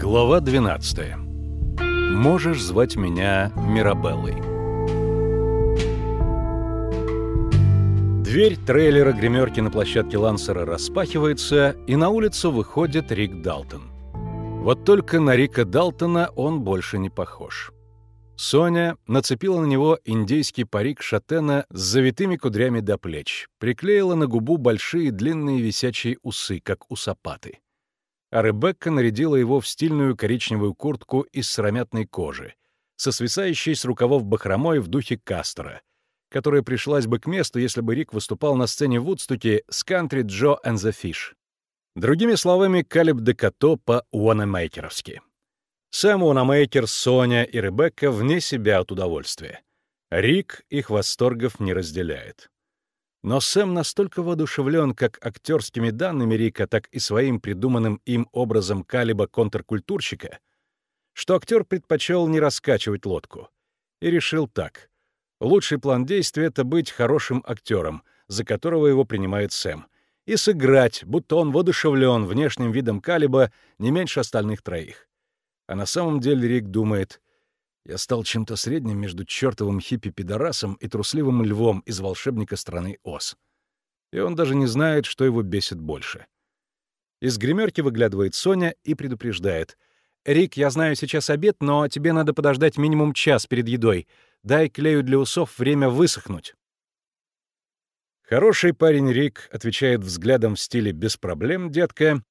Глава 12. Можешь звать меня Мирабеллой. Дверь трейлера гримерки на площадке Лансера распахивается, и на улицу выходит Рик Далтон. Вот только на Рика Далтона он больше не похож. Соня нацепила на него индейский парик шатена с завитыми кудрями до плеч, приклеила на губу большие длинные висячие усы, как у сапаты. А Ребекка нарядила его в стильную коричневую куртку из сыромятной кожи, со свисающей с рукавов бахромой в духе Кастера, которая пришлась бы к месту, если бы Рик выступал на сцене в Вудстуке с «Country Joe and the Fish». Другими словами, Калиб де Като по-уанамейкеровски. Сам Уанамейкер, Соня и Ребекка вне себя от удовольствия. Рик их восторгов не разделяет. Но Сэм настолько воодушевлен как актерскими данными Рика, так и своим придуманным им образом Калиба контркультурщика, что актер предпочел не раскачивать лодку. И решил так. Лучший план действия — это быть хорошим актером, за которого его принимает Сэм, и сыграть, будто он воодушевлен внешним видом Калиба не меньше остальных троих. А на самом деле Рик думает, я стал чем-то средним между чертовым хиппи-пидорасом и трусливым львом из волшебника страны Оз. И он даже не знает, что его бесит больше. Из гримерки выглядывает Соня и предупреждает. «Рик, я знаю, сейчас обед, но тебе надо подождать минимум час перед едой. Дай клею для усов время высохнуть». Хороший парень Рик отвечает взглядом в стиле «без проблем, детка»,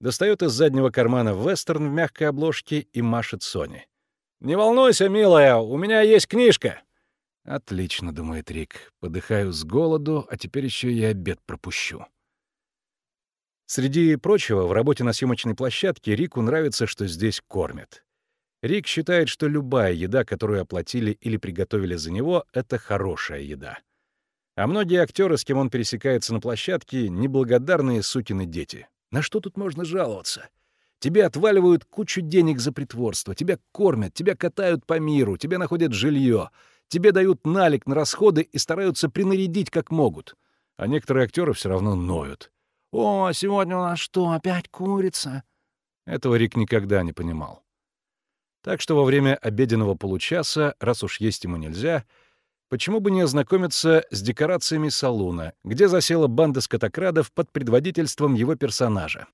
достает из заднего кармана вестерн в мягкой обложке и машет Соне. «Не волнуйся, милая, у меня есть книжка!» «Отлично», — думает Рик. «Подыхаю с голоду, а теперь еще и обед пропущу». Среди прочего, в работе на съемочной площадке Рику нравится, что здесь кормят. Рик считает, что любая еда, которую оплатили или приготовили за него, — это хорошая еда. А многие актеры, с кем он пересекается на площадке, — неблагодарные сукины дети. На что тут можно жаловаться? Тебе отваливают кучу денег за притворство, тебя кормят, тебя катают по миру, тебе находят жилье, тебе дают налик на расходы и стараются принарядить как могут. А некоторые актеры все равно ноют. «О, сегодня у нас что, опять курица?» Этого Рик никогда не понимал. Так что во время обеденного получаса, раз уж есть ему нельзя, почему бы не ознакомиться с декорациями салуна, где засела банда скотокрадов под предводительством его персонажа.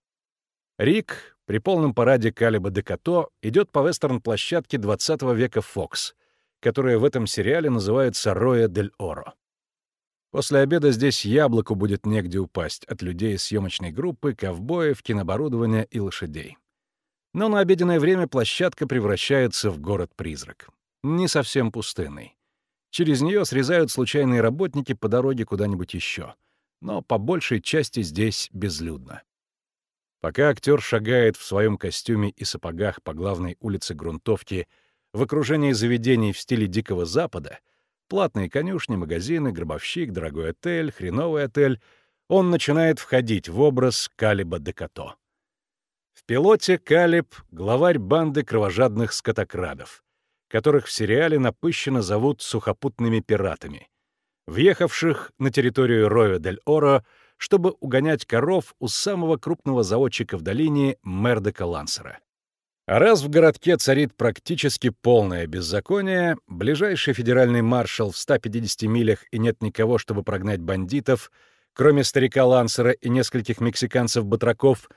Рик при полном параде Калиба де Като идет по вестерн-площадке 20 века «Фокс», которая в этом сериале называется «Роя дель Оро». После обеда здесь яблоку будет негде упасть от людей из съемочной группы, ковбоев, кинооборудования и лошадей. Но на обеденное время площадка превращается в город-призрак. Не совсем пустынный. Через нее срезают случайные работники по дороге куда-нибудь еще. Но по большей части здесь безлюдно. Пока актер шагает в своем костюме и сапогах по главной улице Грунтовки в окружении заведений в стиле Дикого Запада, платные конюшни, магазины, гробовщик, дорогой отель, хреновый отель, он начинает входить в образ Калиба Декато. В пилоте Калиб — главарь банды кровожадных скотокрадов, которых в сериале напыщенно зовут сухопутными пиратами, въехавших на территорию Роя-дель-Оро, чтобы угонять коров у самого крупного заводчика в долине Мердека Лансера. А раз в городке царит практически полное беззаконие, ближайший федеральный маршал в 150 милях и нет никого, чтобы прогнать бандитов, кроме старика Лансера и нескольких мексиканцев-батраков,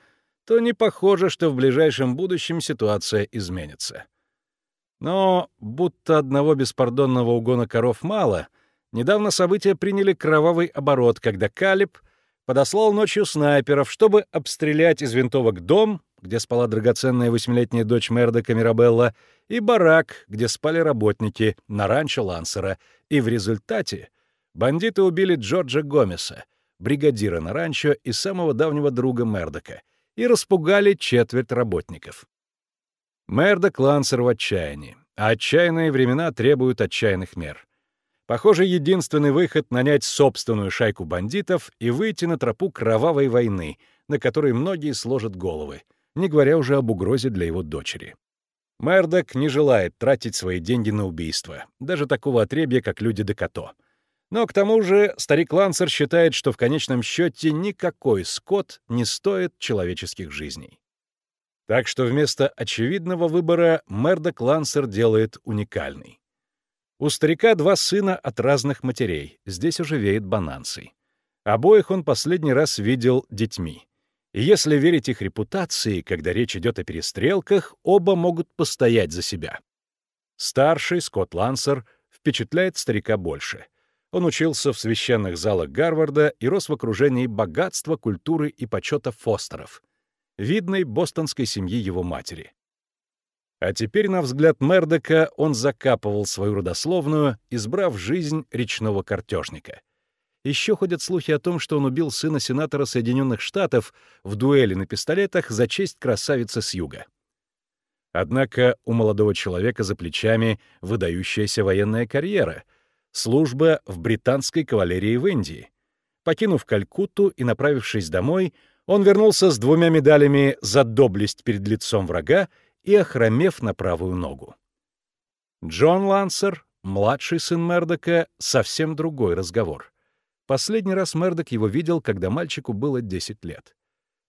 то не похоже, что в ближайшем будущем ситуация изменится. Но будто одного беспардонного угона коров мало, недавно события приняли кровавый оборот, когда Калиб подослал ночью снайперов, чтобы обстрелять из винтовок дом, где спала драгоценная восьмилетняя дочь Мердока Мирабелла, и барак, где спали работники на ранчо Лансера, и в результате бандиты убили Джорджа Гомеса, бригадира на ранчо и самого давнего друга Мердока, и распугали четверть работников. Мердок Лансер в отчаянии, а отчаянные времена требуют отчаянных мер. Похоже, единственный выход — нанять собственную шайку бандитов и выйти на тропу кровавой войны, на которой многие сложат головы, не говоря уже об угрозе для его дочери. Мердок не желает тратить свои деньги на убийство, даже такого отребья, как люди Декато. Но к тому же старик Лансер считает, что в конечном счете никакой скот не стоит человеческих жизней. Так что вместо очевидного выбора Мердок Лансер делает уникальный. У старика два сына от разных матерей, здесь уже веет бананцей. Обоих он последний раз видел детьми. И если верить их репутации, когда речь идет о перестрелках, оба могут постоять за себя. Старший, Скотт Лансер, впечатляет старика больше. Он учился в священных залах Гарварда и рос в окружении богатства, культуры и почета Фостеров, видной бостонской семьи его матери. А теперь, на взгляд Мердока, он закапывал свою родословную, избрав жизнь речного картежника. Еще ходят слухи о том, что он убил сына сенатора Соединенных Штатов в дуэли на пистолетах за честь красавицы с юга. Однако у молодого человека за плечами выдающаяся военная карьера, служба в британской кавалерии в Индии. Покинув Калькутту и направившись домой, он вернулся с двумя медалями за доблесть перед лицом врага и охромев на правую ногу. Джон Лансер, младший сын Мердока, совсем другой разговор. Последний раз Мердок его видел, когда мальчику было 10 лет.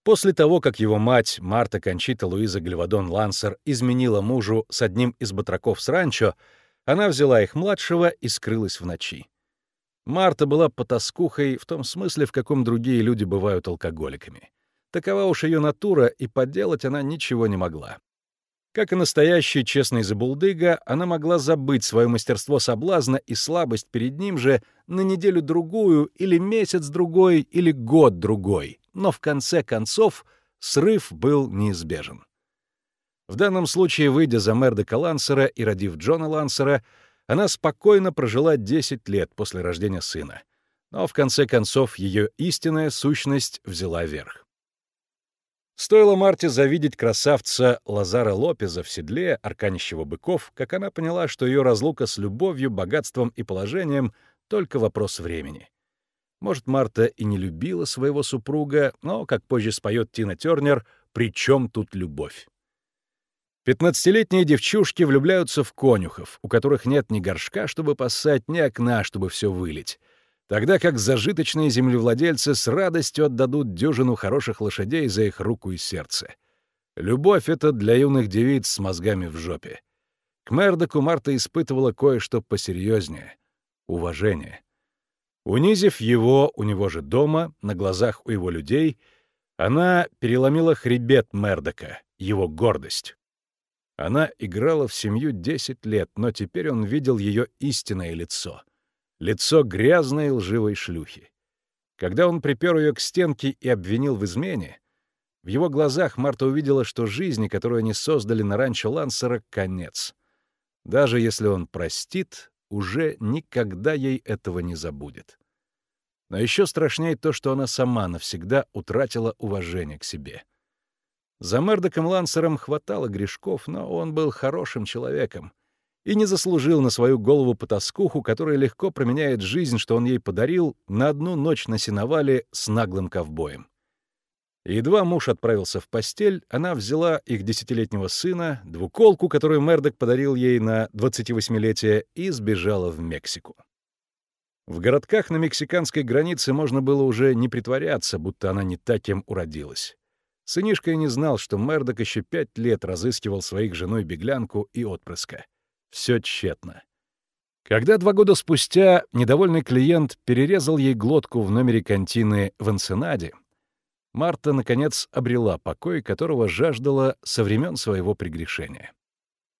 После того, как его мать, Марта Кончита Луиза Гальвадон Лансер, изменила мужу с одним из батраков с ранчо, она взяла их младшего и скрылась в ночи. Марта была потаскухой в том смысле, в каком другие люди бывают алкоголиками. Такова уж ее натура, и подделать она ничего не могла. Как и настоящий честный забулдыга, она могла забыть свое мастерство соблазна и слабость перед ним же на неделю-другую или месяц-другой или год-другой, но в конце концов срыв был неизбежен. В данном случае, выйдя за Мердека Лансера и родив Джона Лансера, она спокойно прожила 10 лет после рождения сына. Но в конце концов ее истинная сущность взяла верх. Стоило Марте завидеть красавца Лазара Лопеза в седле, арканищего быков, как она поняла, что ее разлука с любовью, богатством и положением — только вопрос времени. Может, Марта и не любила своего супруга, но, как позже споет Тина Тернер, «При чем тут любовь?» Пятнадцатилетние девчушки влюбляются в конюхов, у которых нет ни горшка, чтобы поссать, ни окна, чтобы все вылить тогда как зажиточные землевладельцы с радостью отдадут дюжину хороших лошадей за их руку и сердце. Любовь — это для юных девиц с мозгами в жопе. К Мердоку Марта испытывала кое-что посерьезнее — уважение. Унизив его у него же дома, на глазах у его людей, она переломила хребет Мердока, его гордость. Она играла в семью десять лет, но теперь он видел ее истинное лицо — лицо грязной лживой шлюхи. Когда он припер ее к стенке и обвинил в измене, в его глазах Марта увидела, что жизни, которую они создали на ранчо Лансера, конец. Даже если он простит, уже никогда ей этого не забудет. Но еще страшнее то, что она сама навсегда утратила уважение к себе. За Мердоком Лансером хватало грешков, но он был хорошим человеком, и не заслужил на свою голову потаскуху, которая легко променяет жизнь, что он ей подарил, на одну ночь на сеновале с наглым ковбоем. едва муж отправился в постель, она взяла их десятилетнего сына, двуколку, которую Мердок подарил ей на 28-летие, и сбежала в Мексику. В городках на мексиканской границе можно было уже не притворяться, будто она не та, кем уродилась. Сынишка и не знал, что Мердок еще пять лет разыскивал своих женой беглянку и отпрыска. Все тщетно. Когда два года спустя недовольный клиент перерезал ей глотку в номере контины в Энсенаде, Марта, наконец, обрела покой, которого жаждала со времен своего прегрешения.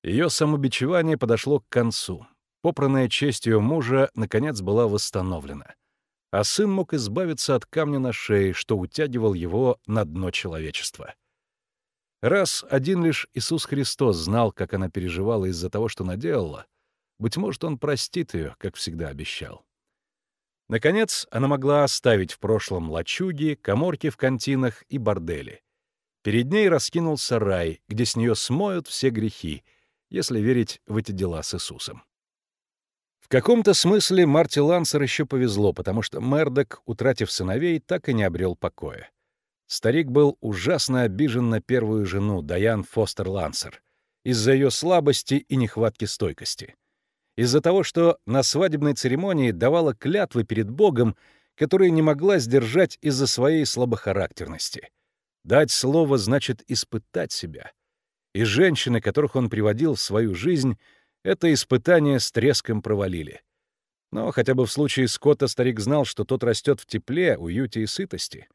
Ее самобичевание подошло к концу. Попранная честь ее мужа, наконец, была восстановлена. А сын мог избавиться от камня на шее, что утягивал его на дно человечества. Раз один лишь Иисус Христос знал, как она переживала из-за того, что наделала, быть может, он простит ее, как всегда обещал. Наконец, она могла оставить в прошлом лачуги, коморки в кантинах и бордели. Перед ней раскинулся рай, где с нее смоют все грехи, если верить в эти дела с Иисусом. В каком-то смысле Марти Лансер еще повезло, потому что Мердок, утратив сыновей, так и не обрел покоя. Старик был ужасно обижен на первую жену, Даян Фостер Лансер, из-за ее слабости и нехватки стойкости. Из-за того, что на свадебной церемонии давала клятвы перед Богом, которые не могла сдержать из-за своей слабохарактерности. Дать слово значит испытать себя. И женщины, которых он приводил в свою жизнь, это испытание с треском провалили. Но хотя бы в случае Скотта старик знал, что тот растет в тепле, уюте и сытости.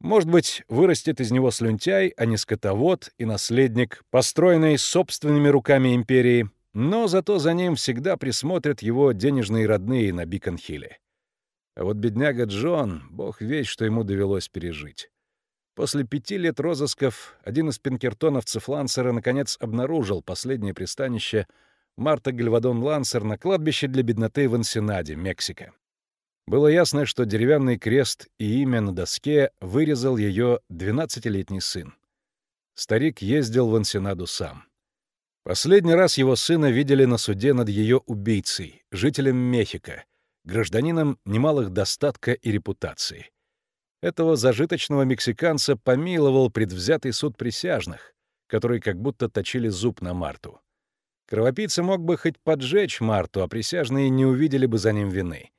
Может быть, вырастет из него слюнтяй, а не скотовод и наследник, построенный собственными руками империи, но зато за ним всегда присмотрят его денежные родные на Бикон-Хилле. А вот бедняга Джон, бог весь, что ему довелось пережить. После пяти лет розысков один из пинкертоновцев Лансера наконец обнаружил последнее пристанище Марта Гальвадон Лансер на кладбище для бедноты в Энсенаде, Мексика. Было ясно, что деревянный крест и имя на доске вырезал ее 12-летний сын. Старик ездил в Энсенаду сам. Последний раз его сына видели на суде над ее убийцей, жителем Мехико, гражданином немалых достатка и репутации. Этого зажиточного мексиканца помиловал предвзятый суд присяжных, которые как будто точили зуб на Марту. Кровопийца мог бы хоть поджечь Марту, а присяжные не увидели бы за ним вины.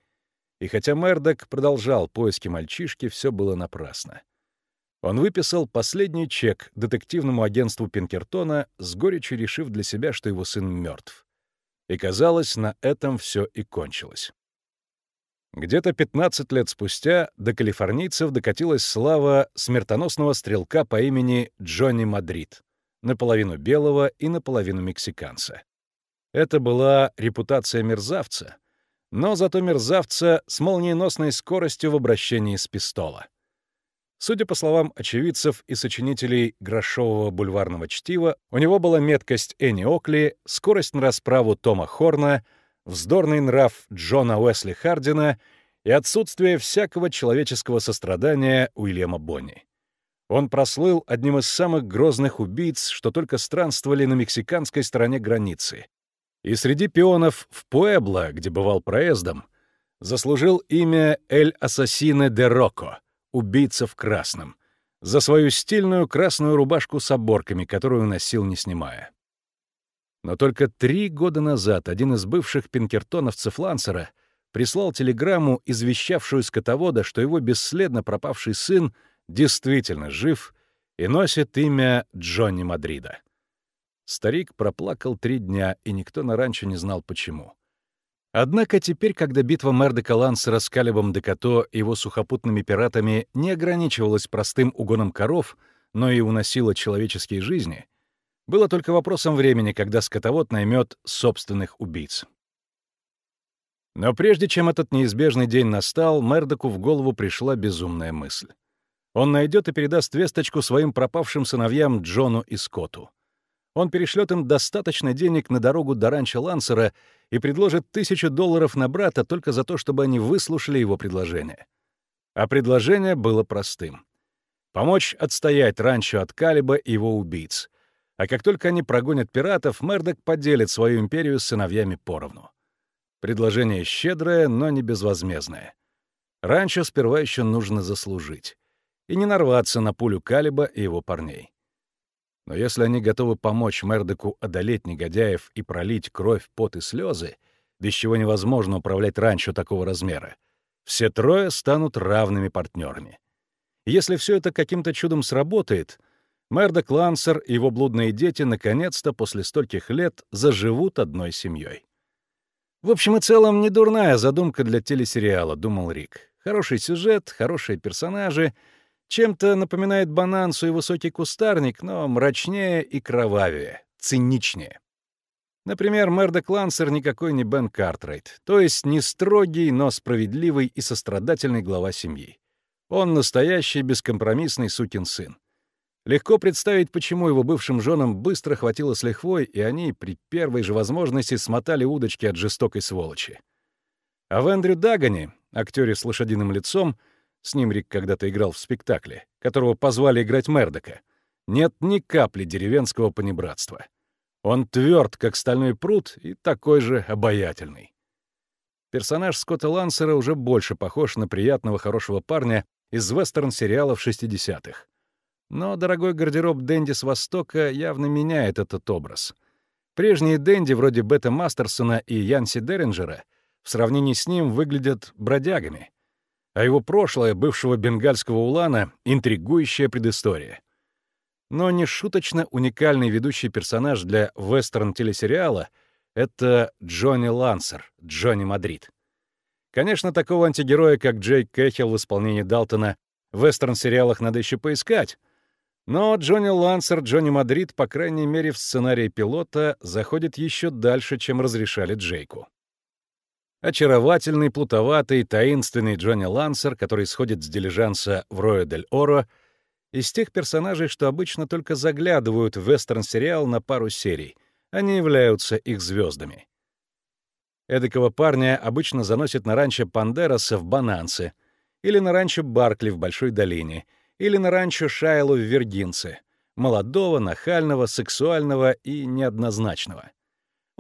И хотя Мердок продолжал поиски мальчишки, все было напрасно. Он выписал последний чек детективному агентству Пинкертона, с горечью решив для себя, что его сын мертв. И казалось, на этом все и кончилось. Где-то 15 лет спустя до калифорнийцев докатилась слава смертоносного стрелка по имени Джонни Мадрид, наполовину белого и наполовину мексиканца. Это была репутация мерзавца, но зато мерзавца с молниеносной скоростью в обращении с пистола. Судя по словам очевидцев и сочинителей грошового бульварного чтива, у него была меткость Энни Окли, скорость на расправу Тома Хорна — вздорный нрав Джона Уэсли Хардина и отсутствие всякого человеческого сострадания Уильяма Бонни. Он прослыл одним из самых грозных убийц, что только странствовали на мексиканской стороне границы. И среди пионов в Пуэбло, где бывал проездом, заслужил имя Эль Ассасине де Роко, убийца в красном, за свою стильную красную рубашку с оборками, которую носил не снимая. Но только три года назад один из бывших пинкертоновцев Лансера прислал телеграмму, извещавшую скотовода, что его бесследно пропавший сын действительно жив и носит имя Джонни Мадрида. Старик проплакал три дня, и никто на ранчо не знал почему. Однако теперь, когда битва Мердека Лансера с Калибом Декато и его сухопутными пиратами не ограничивалась простым угоном коров, но и уносила человеческие жизни, было только вопросом времени, когда скотовод наймет собственных убийц. Но прежде чем этот неизбежный день настал, Мердоку в голову пришла безумная мысль. Он найдет и передаст весточку своим пропавшим сыновьям Джону и Скотту. Он перешлет им достаточно денег на дорогу до ранчо Лансера и предложит тысячу долларов на брата только за то, чтобы они выслушали его предложение. А предложение было простым. Помочь отстоять ранчо от Калиба и его убийц — а как только они прогонят пиратов, Мердок поделит свою империю с сыновьями поровну. Предложение щедрое, но не безвозмездное. Раньше сперва еще нужно заслужить. И не нарваться на пулю Калиба и его парней. Но если они готовы помочь Мердоку одолеть негодяев и пролить кровь, пот и слезы, без чего невозможно управлять раньше такого размера, все трое станут равными партнерами. Если все это каким-то чудом сработает — Мердок Лансер и его блудные дети наконец-то после стольких лет заживут одной семьей. В общем и целом, не дурная задумка для телесериала, думал Рик. Хороший сюжет, хорошие персонажи, чем-то напоминает банансу и высокий кустарник, но мрачнее и кровавее, циничнее. Например, Мердок Лансер никакой не Бен Картрайт, то есть не строгий, но справедливый и сострадательный глава семьи. Он настоящий бескомпромиссный сукин сын. Легко представить, почему его бывшим женам быстро хватило с лихвой, и они при первой же возможности смотали удочки от жестокой сволочи. А в Эндрю Дагане, актере с лошадиным лицом, с ним Рик когда-то играл в спектакле, которого позвали играть Мердока, нет ни капли деревенского понебратства. Он тверд, как стальной пруд, и такой же обаятельный. Персонаж Скотта Лансера уже больше похож на приятного хорошего парня из вестерн-сериалов 60-х. Но дорогой гардероб Дэнди с Востока явно меняет этот образ. Прежние Дэнди, вроде Бета Мастерсона и Янси Деринджера, в сравнении с ним выглядят бродягами. А его прошлое, бывшего бенгальского улана, — интригующая предыстория. Но нешуточно уникальный ведущий персонаж для вестерн-телесериала — это Джонни Лансер, Джонни Мадрид. Конечно, такого антигероя, как Джейк Кэхилл в исполнении Далтона, в вестерн-сериалах надо еще поискать. Но Джонни Лансер, Джонни Мадрид, по крайней мере, в сценарии пилота заходит еще дальше, чем разрешали Джейку. Очаровательный, плутоватый, таинственный Джонни Лансер, который сходит с дилижанса в Роя-дель-Оро, из тех персонажей, что обычно только заглядывают в вестерн-сериал на пару серий, они являются их звездами. Эдакого парня обычно заносят на ранчо Пандераса в Банансе, или на ранчо Баркли в Большой долине, или на ранчо Шайло в Вердинце, молодого, нахального, сексуального и неоднозначного.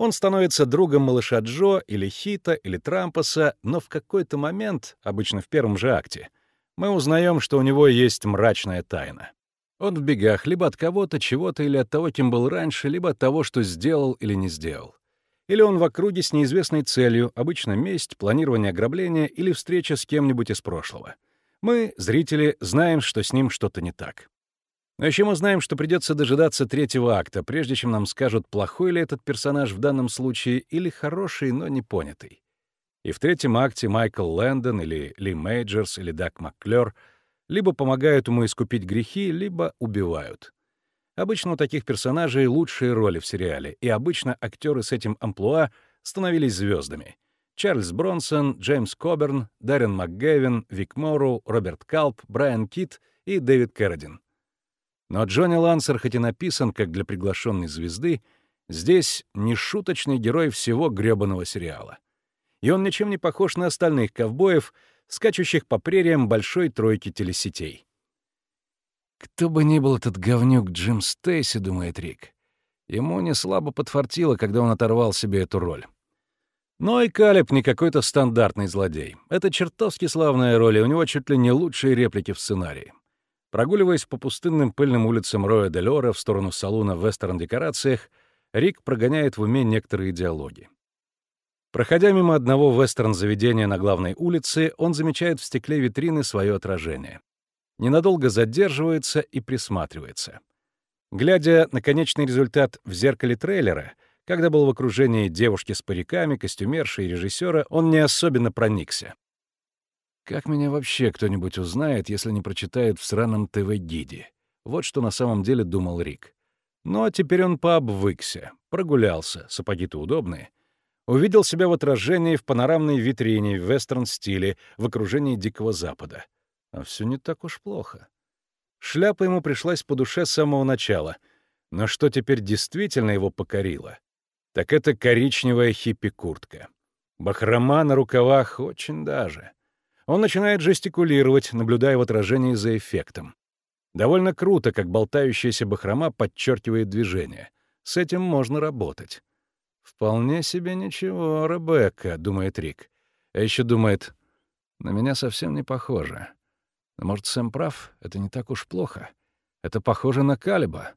Он становится другом малыша Джо или Хита или Трампаса, но в какой-то момент, обычно в первом же акте, мы узнаем, что у него есть мрачная тайна. Он в бегах либо от кого-то, чего-то, или от того, кем был раньше, либо от того, что сделал или не сделал. Или он в округе с неизвестной целью, обычно месть, планирование ограбления или встреча с кем-нибудь из прошлого. Мы, зрители, знаем, что с ним что-то не так. Но еще мы знаем, что придется дожидаться третьего акта, прежде чем нам скажут, плохой ли этот персонаж в данном случае или хороший, но не понятый. И в третьем акте Майкл Лэндон или Ли Мейджерс или Дак Макклер либо помогают ему искупить грехи, либо убивают. Обычно у таких персонажей лучшие роли в сериале, и обычно актеры с этим амплуа становились звездами. Чарльз Бронсон, Джеймс Коберн, Даррен МакГэвин, Вик Морроу, Роберт Калп, Брайан Кит и Дэвид Кэрридин. Но Джонни Лансер, хоть и написан как для приглашенной звезды, здесь не шуточный герой всего грёбаного сериала. И он ничем не похож на остальных ковбоев, скачущих по прериям большой тройки телесетей. Кто бы ни был этот говнюк Джим Стейси, думает Рик, ему не слабо подфартило, когда он оторвал себе эту роль. Но и Калеб не какой-то стандартный злодей. Это чертовски славная роль, и у него чуть ли не лучшие реплики в сценарии. Прогуливаясь по пустынным пыльным улицам Роя де Лора в сторону салуна в вестерн-декорациях, Рик прогоняет в уме некоторые диалоги. Проходя мимо одного вестерн-заведения на главной улице, он замечает в стекле витрины свое отражение. Ненадолго задерживается и присматривается. Глядя на конечный результат в зеркале трейлера, когда был в окружении девушки с париками, костюмерши и режиссера, он не особенно проникся. Как меня вообще кто-нибудь узнает, если не прочитает в сраном ТВ-гиде? Вот что на самом деле думал Рик. Но теперь он пообвыкся, прогулялся, сапоги-то удобные. Увидел себя в отражении в панорамной витрине в вестерн-стиле в окружении Дикого Запада. А все не так уж плохо. Шляпа ему пришлась по душе с самого начала. Но что теперь действительно его покорило, так это коричневая хиппи-куртка. Бахрома на рукавах очень даже. Он начинает жестикулировать, наблюдая в отражении за эффектом. Довольно круто, как болтающаяся бахрома подчеркивает движение. С этим можно работать. «Вполне себе ничего, Ребекка», — думает Рик. А еще думает, «На меня совсем не похоже. Может, Сэм прав, это не так уж плохо. Это похоже на Калиба.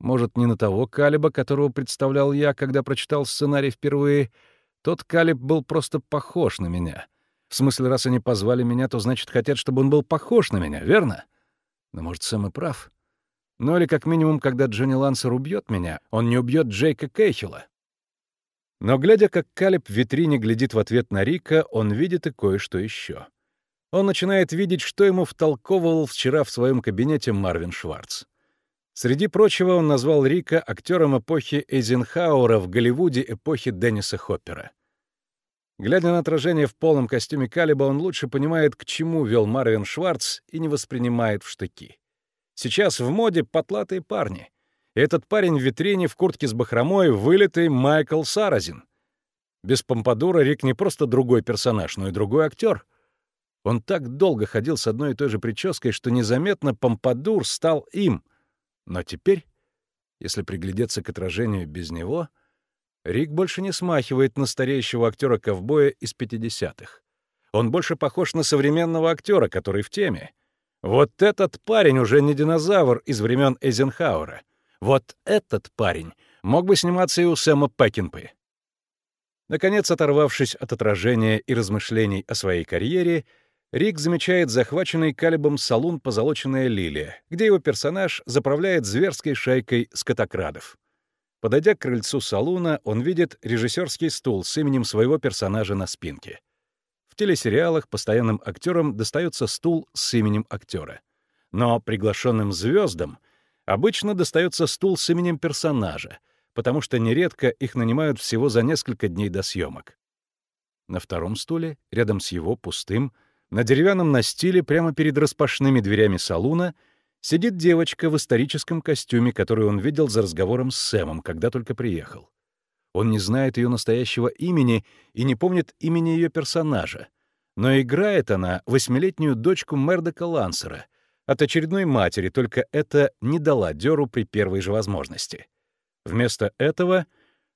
Может, не на того Калиба, которого представлял я, когда прочитал сценарий впервые. Тот Калиб был просто похож на меня. В смысле, раз они позвали меня, то значит, хотят, чтобы он был похож на меня, верно? Но, может, Сэм и прав. Ну или, как минимум, когда Джонни Лансер убьет меня, он не убьет Джейка Кейхила. Но, глядя, как Калеб в витрине глядит в ответ на Рика, он видит и кое-что еще. Он начинает видеть, что ему втолковывал вчера в своем кабинете Марвин Шварц. Среди прочего, он назвал Рика актером эпохи Эйзенхауэра в Голливуде эпохи Денниса Хоппера — Глядя на отражение в полном костюме Калиба, он лучше понимает, к чему вел Марвин Шварц и не воспринимает в штыки. Сейчас в моде потлатые парни. И этот парень в витрине в куртке с бахромой — вылитый Майкл Саразин. Без помпадура Рик не просто другой персонаж, но и другой актер. Он так долго ходил с одной и той же прической, что незаметно помпадур стал им. Но теперь, если приглядеться к отражению без него — Рик больше не смахивает на стареющего актера-ковбоя из 50-х. Он больше похож на современного актера, который в теме. Вот этот парень уже не динозавр из времен Эйзенхауэра. Вот этот парень мог бы сниматься и у Сэма Пекинпы. Наконец, оторвавшись от отражения и размышлений о своей карьере, Рик замечает захваченный Калибом салун «Позолоченная лилия», где его персонаж заправляет зверской шайкой скотокрадов. Подойдя к крыльцу салуна, он видит режиссерский стул с именем своего персонажа на спинке. В телесериалах постоянным актерам достается стул с именем актера. Но приглашенным звездам обычно достается стул с именем персонажа, потому что нередко их нанимают всего за несколько дней до съемок. На втором стуле, рядом с его пустым, на деревянном настиле прямо перед распашными дверями салуна — Сидит девочка в историческом костюме, который он видел за разговором с Сэмом, когда только приехал. Он не знает ее настоящего имени и не помнит имени ее персонажа. Но играет она восьмилетнюю дочку Мердока Лансера от очередной матери, только это не дала Дёру при первой же возможности. Вместо этого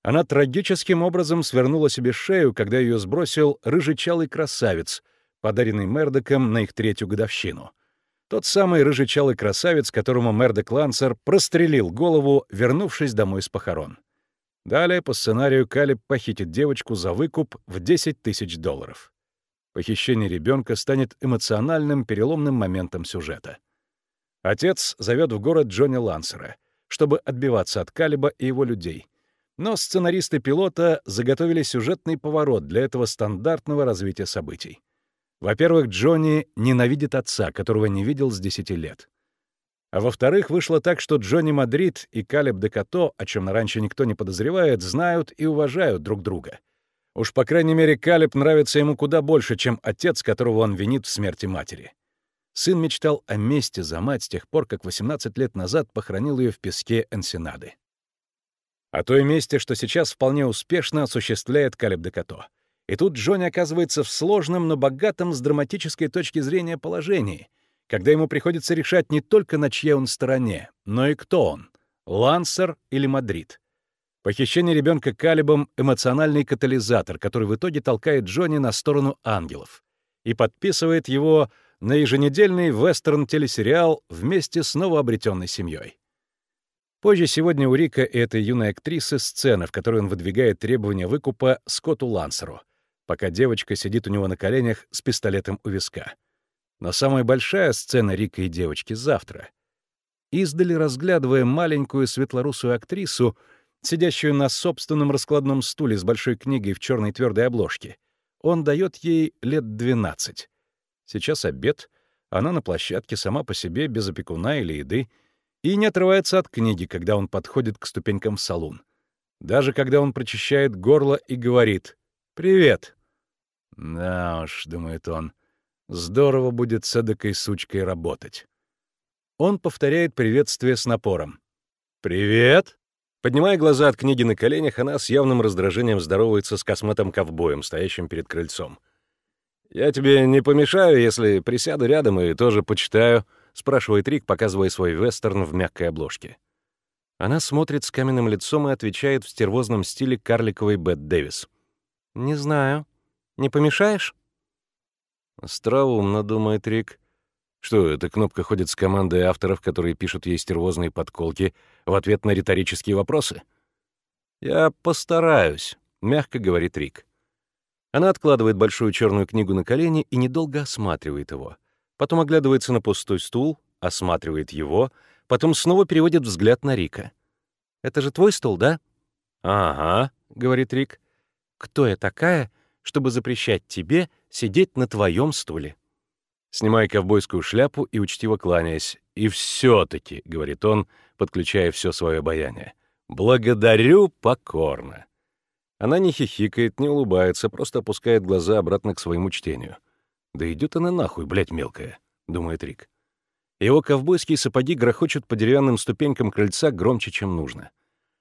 она трагическим образом свернула себе шею, когда ее сбросил рыжечалый красавец, подаренный Мердоком на их третью годовщину. Тот самый рыжечалый красавец, которому Мердек Лансер прострелил голову, вернувшись домой с похорон. Далее по сценарию Калиб похитит девочку за выкуп в 10 тысяч долларов. Похищение ребенка станет эмоциональным переломным моментом сюжета. Отец зовет в город Джонни Лансера, чтобы отбиваться от Калиба и его людей. Но сценаристы пилота заготовили сюжетный поворот для этого стандартного развития событий. Во-первых, Джонни ненавидит отца, которого не видел с 10 лет. А во-вторых, вышло так, что Джонни Мадрид и Калеб Декато, о чем раньше никто не подозревает, знают и уважают друг друга. Уж, по крайней мере, Калеб нравится ему куда больше, чем отец, которого он винит в смерти матери. Сын мечтал о мести за мать с тех пор, как 18 лет назад похоронил ее в песке Энсенады. О той мести, что сейчас вполне успешно осуществляет Калеб Декато. И тут Джонни оказывается в сложном, но богатом с драматической точки зрения положении, когда ему приходится решать не только на чьей он стороне, но и кто он — Лансер или Мадрид. Похищение ребенка Калибом — эмоциональный катализатор, который в итоге толкает Джонни на сторону ангелов и подписывает его на еженедельный вестерн-телесериал вместе с новообретенной семьей. Позже сегодня у Рика и этой юной актрисы сцена, в которой он выдвигает требования выкупа Скотту Лансеру — пока девочка сидит у него на коленях с пистолетом у виска. Но самая большая сцена Рика и девочки завтра. Издали разглядывая маленькую светлорусую актрису, сидящую на собственном раскладном стуле с большой книгой в черной твердой обложке, он дает ей лет 12. Сейчас обед, она на площадке сама по себе, без опекуна или еды, и не отрывается от книги, когда он подходит к ступенькам в салон. Даже когда он прочищает горло и говорит «Привет». Да уж, думает он, здорово будет с эдакой сучкой работать. Он повторяет приветствие с напором. «Привет!» Поднимая глаза от книги на коленях, она с явным раздражением здоровается с косматым ковбоем, стоящим перед крыльцом. «Я тебе не помешаю, если присяду рядом и тоже почитаю», — спрашивает Рик, показывая свой вестерн в мягкой обложке. Она смотрит с каменным лицом и отвечает в стервозном стиле карликовой Бет Дэвис. «Не знаю». Не помешаешь?» Остроумно, думает Рик. Что, эта кнопка ходит с командой авторов, которые пишут ей стервозные подколки в ответ на риторические вопросы? «Я постараюсь», — мягко говорит Рик. Она откладывает большую черную книгу на колени и недолго осматривает его. Потом оглядывается на пустой стул, осматривает его, потом снова переводит взгляд на Рика. «Это же твой стул, да?» «Ага», — говорит Рик. «Кто я такая, чтобы запрещать тебе сидеть на твоем стуле. Снимая ковбойскую шляпу и учтиво кланяясь. «И все-таки», — говорит он, подключая все свое обаяние, — «благодарю покорно». Она не хихикает, не улыбается, просто опускает глаза обратно к своему чтению. «Да идет она нахуй, блядь, мелкая», — думает Рик. Его ковбойские сапоги грохочут по деревянным ступенькам крыльца громче, чем нужно.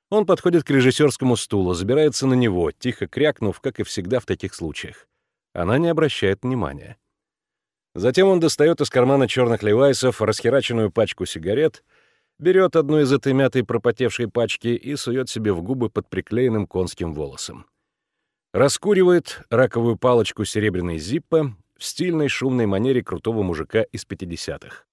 Он подходит к режиссерскому стулу, забирается на него, тихо крякнув, как и всегда в таких случаях. Она не обращает внимания. Затем он достает из кармана черных левайсов расхераченную пачку сигарет, берет одну из этой мятой пропотевшей пачки и сует себе в губы под приклеенным конским волосом. Раскуривает раковую палочку серебряной зиппа в стильной шумной манере крутого мужика из 50-х.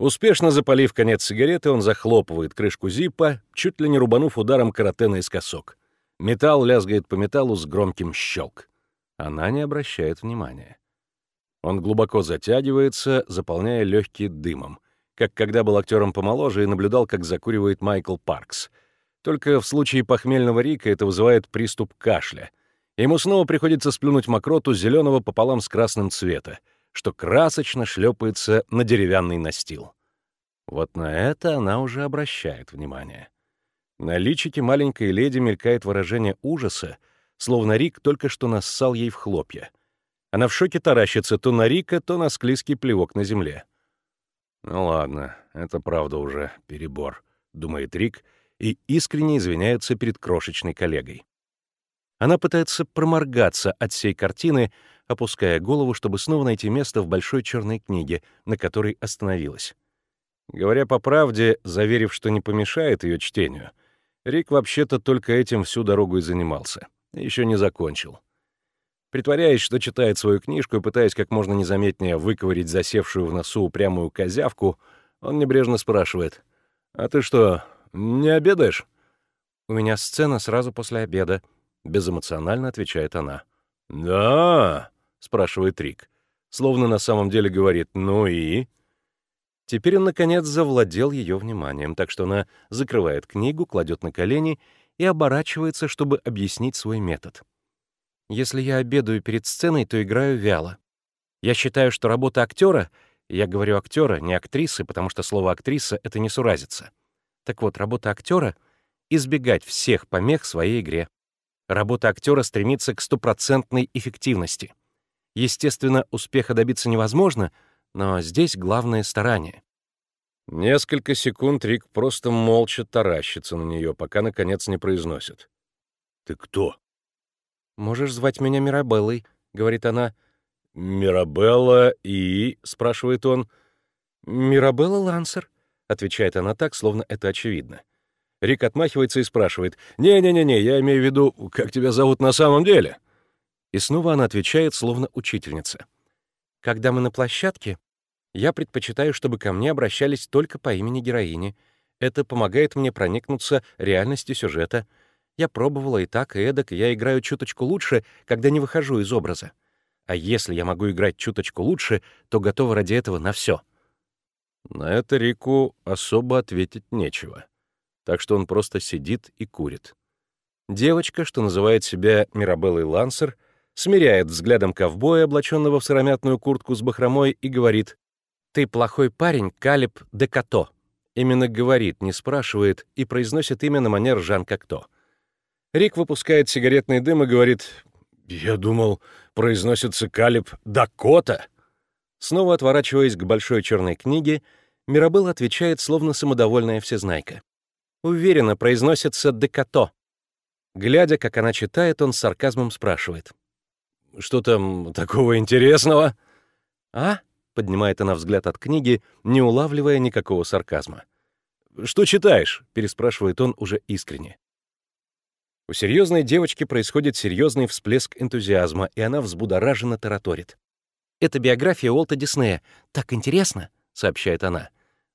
Успешно запалив конец сигареты, он захлопывает крышку зипа, чуть ли не рубанув ударом карате наискосок. Металл лязгает по металлу с громким щелк. Она не обращает внимания. Он глубоко затягивается, заполняя легкие дымом, как когда был актером помоложе и наблюдал, как закуривает Майкл Паркс. Только в случае похмельного Рика это вызывает приступ кашля. Ему снова приходится сплюнуть мокроту зеленого пополам с красным цвета, что красочно шлепается на деревянный настил. Вот на это она уже обращает внимание. На личике маленькой леди мелькает выражение ужаса, словно Рик только что нассал ей в хлопья. Она в шоке таращится то на Рика, то на склизкий плевок на земле. «Ну ладно, это правда уже перебор», — думает Рик, и искренне извиняется перед крошечной коллегой. Она пытается проморгаться от всей картины, опуская голову, чтобы снова найти место в большой черной книге, на которой остановилась. Говоря по правде, заверив, что не помешает ее чтению, Рик вообще-то только этим всю дорогу и занимался. Еще не закончил. Притворяясь, что читает свою книжку и пытаясь как можно незаметнее выковырить засевшую в носу упрямую козявку, он небрежно спрашивает. «А ты что, не обедаешь?» «У меня сцена сразу после обеда», — безэмоционально отвечает она. «Да?» — спрашивает Рик. Словно на самом деле говорит «ну и?» Теперь он, наконец, завладел ее вниманием, так что она закрывает книгу, кладет на колени и оборачивается, чтобы объяснить свой метод. Если я обедаю перед сценой, то играю вяло. Я считаю, что работа актера, я говорю актера, не актрисы, потому что слово «актриса» — это не суразится. Так вот, работа актера — избегать всех помех своей игре. Работа актера стремится к стопроцентной эффективности. Естественно, успеха добиться невозможно — но здесь главное старание. Несколько секунд Рик просто молча таращится на нее, пока, наконец, не произносит. «Ты кто?» «Можешь звать меня Мирабеллой», — говорит она. «Мирабелла и...» — спрашивает он. «Мирабелла Лансер», — отвечает она так, словно это очевидно. Рик отмахивается и спрашивает. «Не-не-не, я имею в виду, как тебя зовут на самом деле?» И снова она отвечает, словно учительница. Когда мы на площадке, я предпочитаю, чтобы ко мне обращались только по имени героини. Это помогает мне проникнуться реальностью сюжета. Я пробовала и так, и эдак, и я играю чуточку лучше, когда не выхожу из образа. А если я могу играть чуточку лучше, то готова ради этого на все. На это Рику особо ответить нечего. Так что он просто сидит и курит. Девочка, что называет себя Мирабеллой Лансер — смиряет взглядом ковбоя, облаченного в сыромятную куртку с бахромой, и говорит «Ты плохой парень, Калиб де Като». Именно говорит, не спрашивает, и произносит имя на манер Жан Кокто. Рик выпускает сигаретный дым и говорит «Я думал, произносится Калиб Дакота». Снова отворачиваясь к большой черной книге, Мирабел отвечает, словно самодовольная всезнайка. Уверенно произносится «декато». Глядя, как она читает, он с сарказмом спрашивает. Что там такого интересного?» «А?» — поднимает она взгляд от книги, не улавливая никакого сарказма. «Что читаешь?» — переспрашивает он уже искренне. У серьезной девочки происходит серьезный всплеск энтузиазма, и она взбудораженно тараторит. «Это биография Уолта Диснея. Так интересно!» — сообщает она.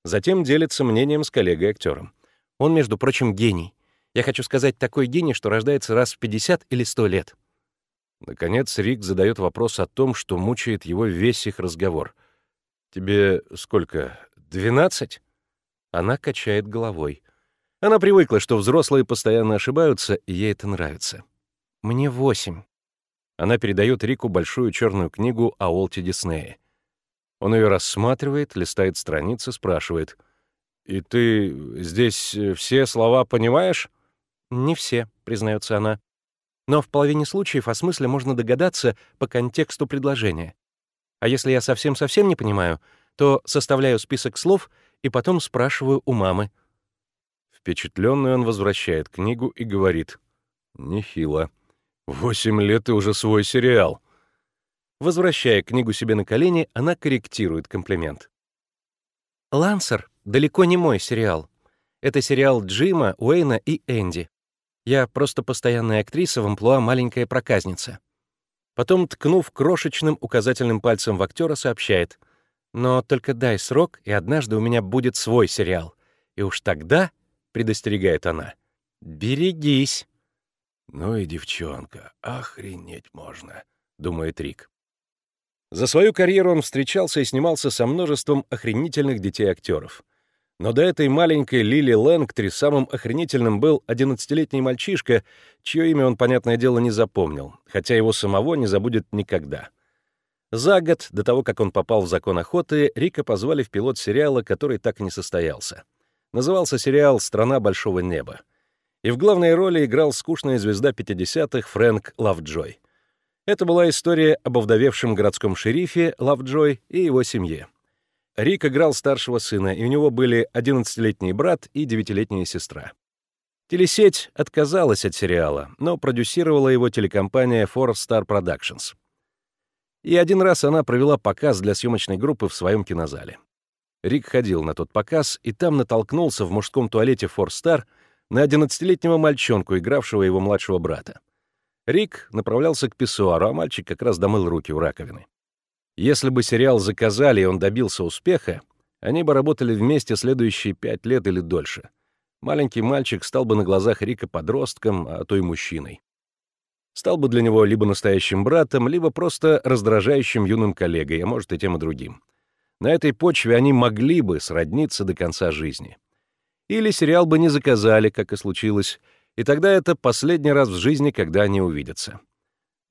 Затем делится мнением с коллегой-актером. «Он, между прочим, гений. Я хочу сказать, такой гений, что рождается раз в 50 или 100 лет. Наконец Рик задает вопрос о том, что мучает его весь их разговор. «Тебе сколько, двенадцать?» Она качает головой. Она привыкла, что взрослые постоянно ошибаются, и ей это нравится. «Мне восемь». Она передает Рику большую черную книгу о Уолте Диснее. Он ее рассматривает, листает страницы, спрашивает. «И ты здесь все слова понимаешь?» «Не все», — признается она. Но в половине случаев о смысле можно догадаться по контексту предложения. А если я совсем-совсем не понимаю, то составляю список слов и потом спрашиваю у мамы. Впечатленный он возвращает книгу и говорит. «Нехило. Восемь лет и уже свой сериал». Возвращая книгу себе на колени, она корректирует комплимент. «Лансер далеко не мой сериал. Это сериал Джима, Уэйна и Энди. Я просто постоянная актриса в амплуа маленькая проказница. Потом, ткнув крошечным указательным пальцем в актера, сообщает, «Но только дай срок, и однажды у меня будет свой сериал. И уж тогда, — предостерегает она, — берегись». «Ну и девчонка, охренеть можно», — думает Рик. За свою карьеру он встречался и снимался со множеством охренительных детей-актеров. Но до этой маленькой Лили Лэнгтри самым охренительным был 11-летний мальчишка, чье имя он, понятное дело, не запомнил, хотя его самого не забудет никогда. За год до того, как он попал в «Закон охоты», Рика позвали в пилот сериала, который так и не состоялся. Назывался сериал «Страна большого неба». И в главной роли играл скучная звезда 50-х Фрэнк Лавджой. Это была история об овдовевшем городском шерифе Лавджой и его семье. Рик играл старшего сына, и у него были 11-летний брат и 9-летняя сестра. Телесеть отказалась от сериала, но продюсировала его телекомпания Four Star Productions. И один раз она провела показ для съемочной группы в своем кинозале. Рик ходил на тот показ и там натолкнулся в мужском туалете Four Star на 11-летнего мальчонку, игравшего его младшего брата. Рик направлялся к писсуару, а мальчик как раз домыл руки у раковины. Если бы сериал заказали, и он добился успеха, они бы работали вместе следующие пять лет или дольше. Маленький мальчик стал бы на глазах Рика подростком, а то и мужчиной. Стал бы для него либо настоящим братом, либо просто раздражающим юным коллегой, а может и тем и другим. На этой почве они могли бы сродниться до конца жизни. Или сериал бы не заказали, как и случилось, и тогда это последний раз в жизни, когда они увидятся.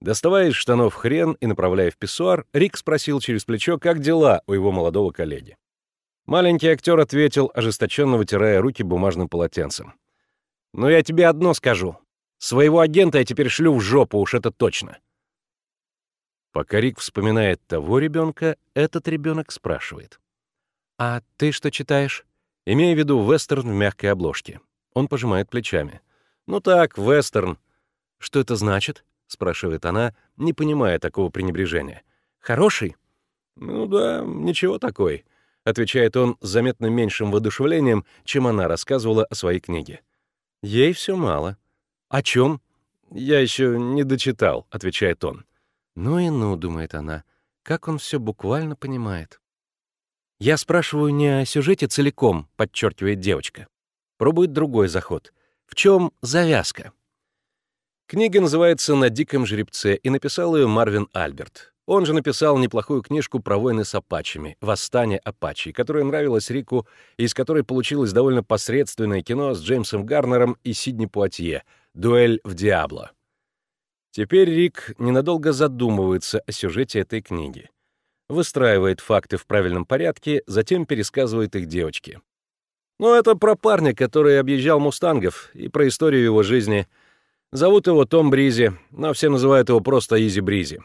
Доставая из штанов хрен и направляя в писсуар, Рик спросил через плечо, как дела у его молодого коллеги. Маленький актер ответил, ожесточенно вытирая руки бумажным полотенцем. «Ну я тебе одно скажу. Своего агента я теперь шлю в жопу, уж это точно». Пока Рик вспоминает того ребенка, этот ребенок спрашивает. «А ты что читаешь?» Имея в виду вестерн в мягкой обложке. Он пожимает плечами. «Ну так, вестерн». «Что это значит?» — спрашивает она, не понимая такого пренебрежения. «Хороший?» «Ну да, ничего такой», — отвечает он с заметно меньшим воодушевлением, чем она рассказывала о своей книге. «Ей все мало». «О чем?» «Я еще не дочитал», — отвечает он. «Ну и ну», — думает она, — «как он все буквально понимает». «Я спрашиваю не о сюжете целиком», — подчеркивает девочка. Пробует другой заход. В чем завязка? Книга называется «На диком жеребце», и написал ее Марвин Альберт. Он же написал неплохую книжку про войны с апачами «Восстание апачей», которая нравилась Рику и из которой получилось довольно посредственное кино с Джеймсом Гарнером и Сидни Пуатье «Дуэль в Диабло». Теперь Рик ненадолго задумывается о сюжете этой книги. Выстраивает факты в правильном порядке, затем пересказывает их девочке. Но «Ну, это про парня, который объезжал мустангов, и про историю его жизни — Зовут его Том Бризи, но все называют его просто Изи Бризи.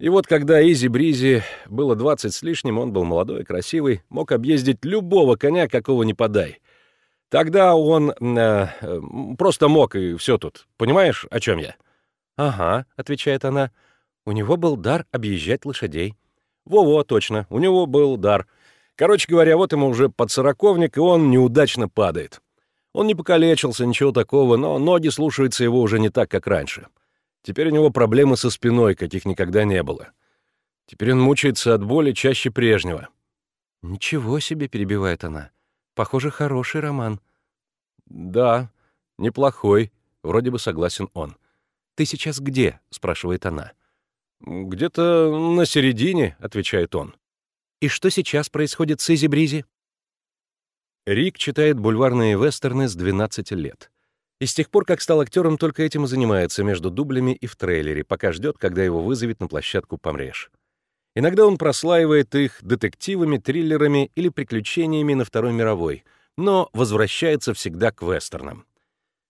И вот когда Изи Бризи было 20 с лишним, он был молодой, красивый, мог объездить любого коня, какого ни подай. Тогда он э, просто мог, и все тут. Понимаешь, о чем я? «Ага», — отвечает она, — «у него был дар объезжать лошадей». «Во-во, точно, у него был дар. Короче говоря, вот ему уже подсороковник, и он неудачно падает. Он не покалечился, ничего такого, но ноги слушаются его уже не так, как раньше. Теперь у него проблемы со спиной, каких никогда не было. Теперь он мучается от боли чаще прежнего. «Ничего себе», — перебивает она. «Похоже, хороший роман». «Да, неплохой», — вроде бы согласен он. «Ты сейчас где?» — спрашивает она. «Где-то на середине», — отвечает он. «И что сейчас происходит с Изи-Бризи?» Рик читает бульварные вестерны с 12 лет. И с тех пор, как стал актером, только этим и занимается между дублями и в трейлере, пока ждет, когда его вызовет на площадку помреж. Иногда он прослаивает их детективами, триллерами или приключениями на Второй мировой, но возвращается всегда к вестернам.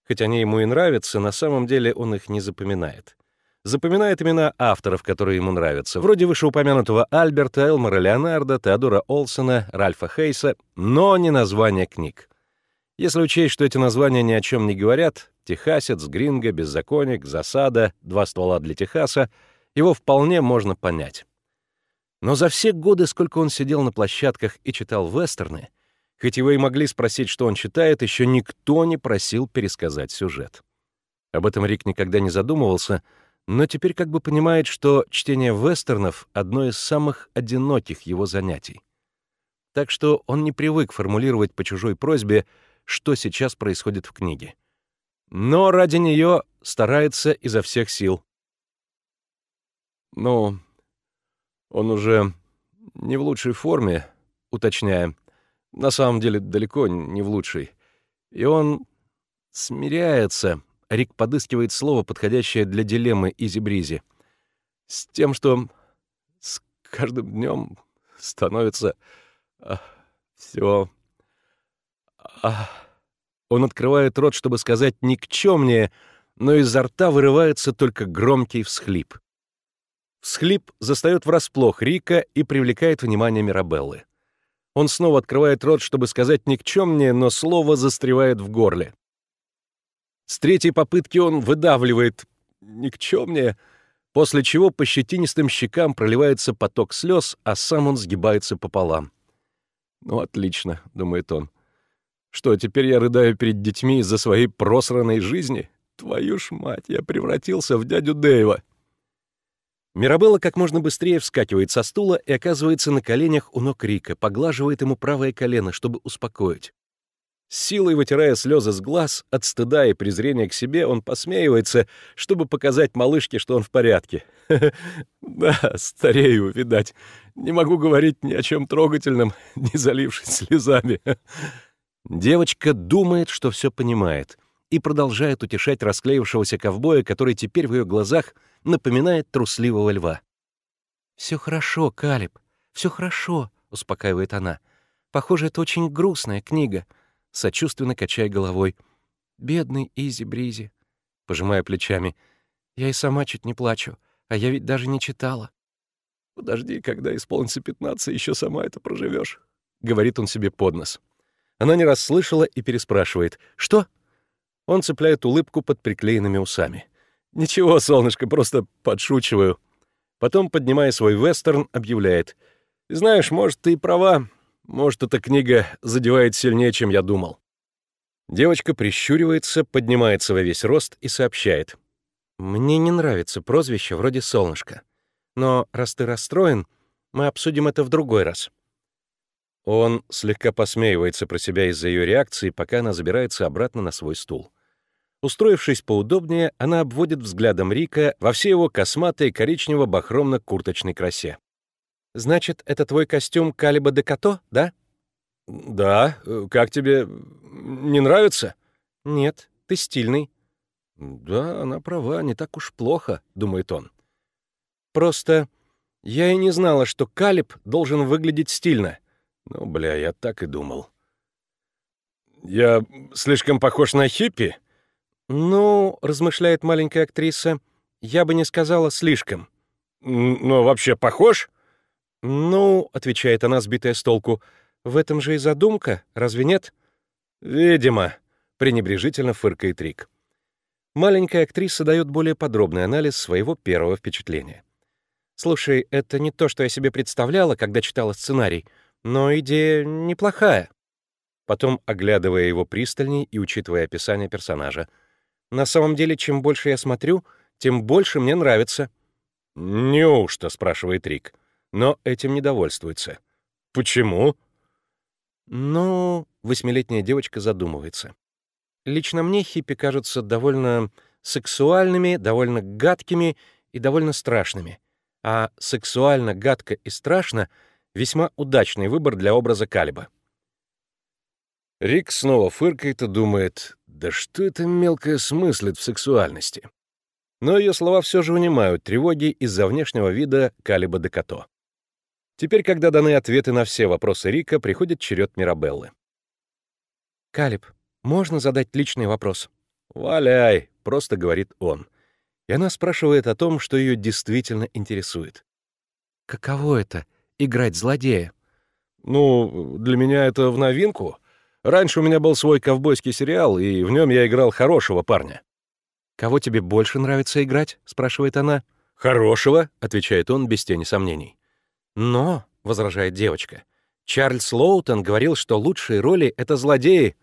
Хоть они ему и нравятся, на самом деле он их не запоминает запоминает имена авторов, которые ему нравятся, вроде вышеупомянутого Альберта, Элмора Леонардо, Теодора Олсона, Ральфа Хейса, но не названия книг. Если учесть, что эти названия ни о чем не говорят, «Техасец», «Гринго», «Беззаконник», «Засада», «Два ствола для Техаса», его вполне можно понять. Но за все годы, сколько он сидел на площадках и читал вестерны, хоть его и могли спросить, что он читает, еще никто не просил пересказать сюжет. Об этом Рик никогда не задумывался — но теперь как бы понимает, что чтение вестернов — одно из самых одиноких его занятий. Так что он не привык формулировать по чужой просьбе, что сейчас происходит в книге. Но ради нее старается изо всех сил. «Ну, Он уже не в лучшей форме, уточняя. На самом деле далеко не в лучшей. И он смиряется. Рик подыскивает слово, подходящее для дилеммы Изи-Бризи. С тем, что с каждым днем становится а, все... А... Он открывает рот, чтобы сказать «никчемнее», но изо рта вырывается только громкий всхлип. Всхлип застает врасплох Рика и привлекает внимание Мирабеллы. Он снова открывает рот, чтобы сказать никчемнее, но слово застревает в горле. С третьей попытки он выдавливает никчемнее, после чего по щетинистым щекам проливается поток слез, а сам он сгибается пополам. «Ну, отлично», — думает он. «Что, теперь я рыдаю перед детьми из-за своей просранной жизни? Твою ж мать, я превратился в дядю Дэйва!» Мирабелла как можно быстрее вскакивает со стула и оказывается на коленях у ног Рика, поглаживает ему правое колено, чтобы успокоить. Силой вытирая слезы с глаз, от стыда и презрения к себе, он посмеивается, чтобы показать малышке, что он в порядке. Да, старею, видать. Не могу говорить ни о чем трогательном, не залившись слезами. Девочка думает, что все понимает, и продолжает утешать расклеившегося ковбоя, который теперь в ее глазах — напоминает трусливого льва. «Все хорошо, Калеб, все хорошо», — успокаивает она. «Похоже, это очень грустная книга», — сочувственно качая головой. «Бедный Изи-Бризи», — пожимая плечами. «Я и сама чуть не плачу, а я ведь даже не читала». «Подожди, когда исполнится пятнадцать, еще сама это проживешь», — говорит он себе под нос. Она не расслышала и переспрашивает. «Что?» Он цепляет улыбку под приклеенными усами. «Ничего, солнышко, просто подшучиваю». Потом, поднимая свой вестерн, объявляет. «Знаешь, может, ты и права. Может, эта книга задевает сильнее, чем я думал». Девочка прищуривается, поднимается во весь рост и сообщает. «Мне не нравится прозвище вроде «Солнышко». Но раз ты расстроен, мы обсудим это в другой раз». Он слегка посмеивается про себя из-за ее реакции, пока она забирается обратно на свой стул. Устроившись поудобнее, она обводит взглядом Рика во всей его косматой коричнево-бахромно-курточной красе. «Значит, это твой костюм Калиба де Като, да?» «Да. Как тебе? Не нравится?» «Нет, ты стильный». «Да, она права, не так уж плохо», — думает он. «Просто я и не знала, что Калиб должен выглядеть стильно». «Ну, бля, я так и думал». «Я слишком похож на хиппи?» «Ну, — размышляет маленькая актриса, — я бы не сказала слишком». «Но вообще похож?» «Ну, — отвечает она, сбитая с толку, — в этом же и задумка, разве нет?» «Видимо», — пренебрежительно фыркает Рик. Маленькая актриса дает более подробный анализ своего первого впечатления. «Слушай, это не то, что я себе представляла, когда читала сценарий, но идея неплохая». Потом, оглядывая его пристальней и учитывая описание персонажа, — на самом деле, чем больше я смотрю, тем больше мне нравится». «Неужто?» — спрашивает Рик. Но этим не довольствуется. «Почему?» «Ну...» — восьмилетняя девочка задумывается. «Лично мне хиппи кажутся довольно сексуальными, довольно гадкими и довольно страшными. А сексуально, гадко и страшно — весьма удачный выбор для образа Калиба». Рик снова фыркает и думает, да что это мелкое смыслит в сексуальности? Но ее слова все же унимают тревоги из-за внешнего вида Калиба де Като. Теперь, когда даны ответы на все вопросы Рика, приходит черед Мирабеллы. «Калиб, можно задать личный вопрос?» «Валяй», — просто говорит он. И она спрашивает о том, что ее действительно интересует. «Каково это — играть злодея?» «Ну, для меня это в новинку. Раньше у меня был свой ковбойский сериал, и в нем я играл хорошего парня. «Кого тебе больше нравится играть?» — спрашивает она. «Хорошего», — отвечает он без тени сомнений. «Но», — возражает девочка, — «Чарльз Лоутон говорил, что лучшие роли — это злодеи».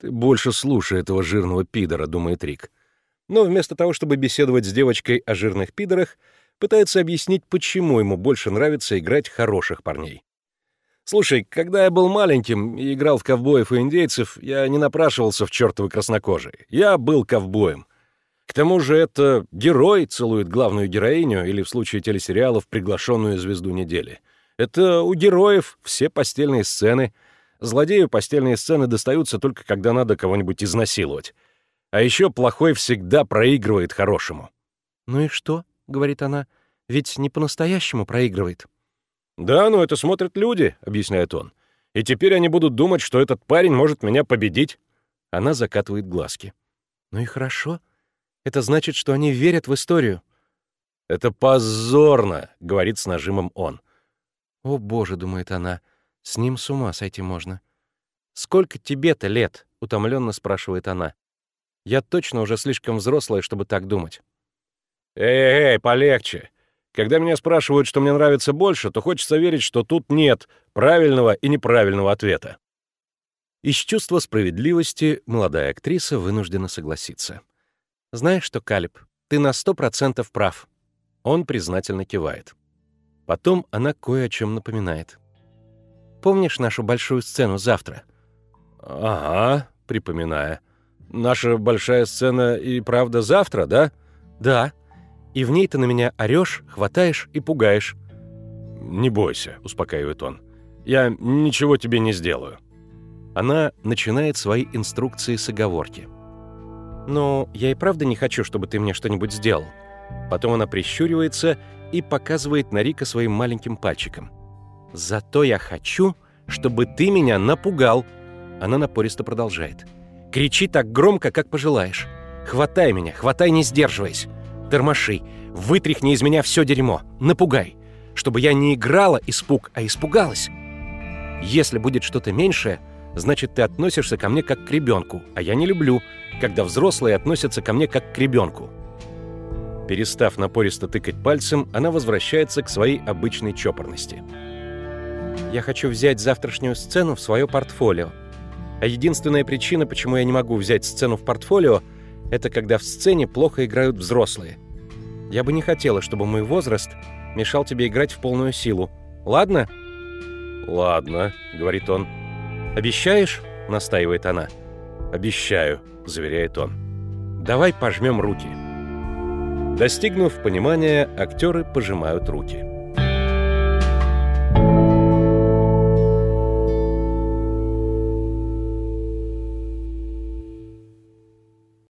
«Ты больше слушай этого жирного пидора», — думает Рик. Но вместо того, чтобы беседовать с девочкой о жирных пидорах, пытается объяснить, почему ему больше нравится играть хороших парней. Слушай, когда я был маленьким и играл в ковбоев и индейцев, я не напрашивался в чертовы краснокожие. Я был ковбоем. К тому же это герой целует главную героиню или, в случае телесериалов, приглашенную звезду недели. Это у героев все постельные сцены. Злодею постельные сцены достаются только когда надо кого-нибудь изнасиловать. А еще плохой всегда проигрывает хорошему. «Ну и что?» — говорит она. «Ведь не по-настоящему проигрывает». «Да, но это смотрят люди», — объясняет он. «И теперь они будут думать, что этот парень может меня победить». Она закатывает глазки. «Ну и хорошо. Это значит, что они верят в историю». «Это позорно», — говорит с нажимом он. «О, боже», — думает она, — «с ним с ума сойти можно». «Сколько тебе-то лет?» — утомленно спрашивает она. «Я точно уже слишком взрослая, чтобы так думать». «Эй, эй, полегче. Когда меня спрашивают, что мне нравится больше, то хочется верить, что тут нет правильного и неправильного ответа». Из чувства справедливости молодая актриса вынуждена согласиться. «Знаешь что, Калиб, ты на сто процентов прав». Он признательно кивает. Потом она кое о чем напоминает. «Помнишь нашу большую сцену завтра?» «Ага», припоминая. «Наша большая сцена и правда завтра, да?» «Да. И в ней ты на меня орешь, хватаешь и пугаешь». «Не бойся», — успокаивает он. «Я ничего тебе не сделаю». Она начинает свои инструкции с оговорки. «Ну, я и правда не хочу, чтобы ты мне что-нибудь сделал». Потом она прищуривается и показывает на Рика своим маленьким пальчиком. «Зато я хочу, чтобы ты меня напугал!» Она напористо продолжает. «Кричи так громко, как пожелаешь. Хватай меня, хватай, не сдерживаясь. Тормоши, вытряхни из меня все дерьмо, напугай, чтобы я не играла испуг, а испугалась. Если будет что-то меньшее, значит, ты относишься ко мне как к ребенку, а я не люблю, когда взрослые относятся ко мне как к ребенку. Перестав напористо тыкать пальцем, она возвращается к своей обычной чопорности. «Я хочу взять завтрашнюю сцену в свое портфолио. А единственная причина, почему я не могу взять сцену в портфолио, это когда в сцене плохо играют взрослые. Я бы не хотела, чтобы мой возраст мешал тебе играть в полную силу. Ладно?» «Ладно», — говорит он. «Обещаешь?» — настаивает она. «Обещаю», — заверяет он. «Давай пожмем руки». Достигнув понимания, актеры пожимают руки.